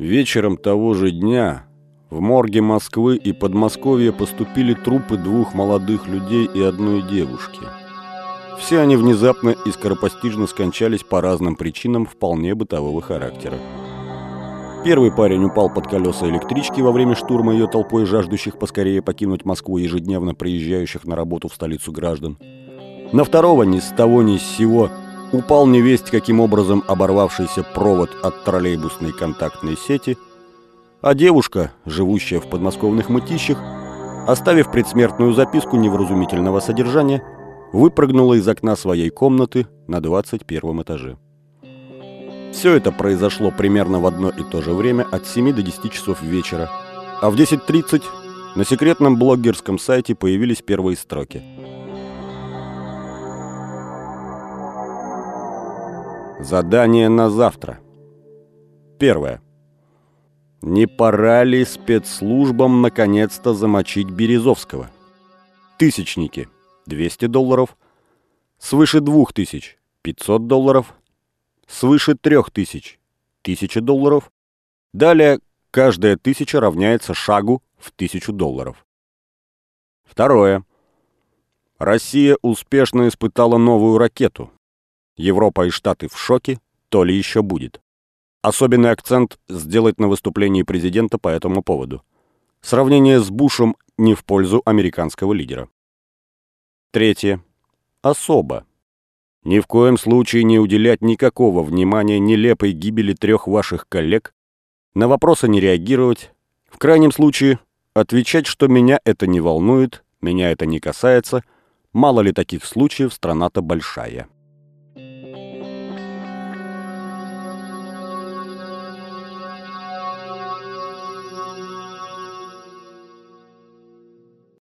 Вечером того же дня в морге Москвы и Подмосковья поступили трупы двух молодых людей и одной девушки. Все они внезапно и скоропостижно скончались по разным причинам вполне бытового характера. Первый парень упал под колеса электрички во время штурма ее толпой жаждущих поскорее покинуть Москву ежедневно приезжающих на работу в столицу граждан. На второго ни с того ни с сего упал невесть каким образом оборвавшийся провод от троллейбусной контактной сети, а девушка, живущая в подмосковных мытищах, оставив предсмертную записку невразумительного содержания, выпрыгнула из окна своей комнаты на 21 этаже. Все это произошло примерно в одно и то же время от 7 до 10 часов вечера, а в 10.30 на секретном блогерском сайте появились первые строки. Задание на завтра. Первое. Не пора ли спецслужбам наконец-то замочить Березовского? Тысячники – 200 долларов, свыше 2000 – 500 долларов, свыше 3000 – 1000 долларов. Далее каждая тысяча равняется шагу в 1000 долларов. Второе. Россия успешно испытала новую ракету. Европа и Штаты в шоке, то ли еще будет. Особенный акцент сделать на выступлении президента по этому поводу. Сравнение с Бушем не в пользу американского лидера. Третье. Особо. Ни в коем случае не уделять никакого внимания нелепой гибели трех ваших коллег, на вопросы не реагировать, в крайнем случае отвечать, что меня это не волнует, меня это не касается, мало ли таких случаев, страна-то большая.